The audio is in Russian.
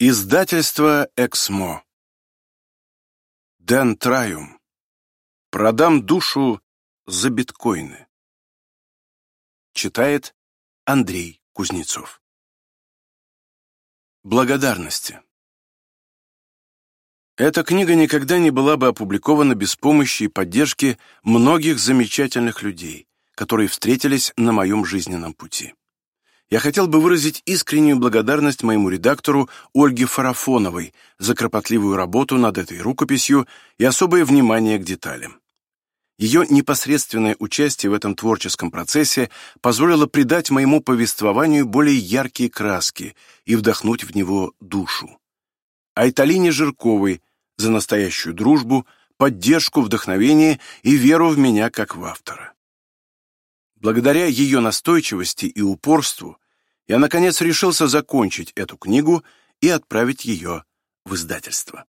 Издательство «Эксмо». Дэн Траюм. Продам душу за биткоины. Читает Андрей Кузнецов. Благодарности. Эта книга никогда не была бы опубликована без помощи и поддержки многих замечательных людей, которые встретились на моем жизненном пути я хотел бы выразить искреннюю благодарность моему редактору Ольге Фарафоновой за кропотливую работу над этой рукописью и особое внимание к деталям. Ее непосредственное участие в этом творческом процессе позволило придать моему повествованию более яркие краски и вдохнуть в него душу. Айталине Жирковой за настоящую дружбу, поддержку, вдохновение и веру в меня как в автора. Благодаря ее настойчивости и упорству я, наконец, решился закончить эту книгу и отправить ее в издательство.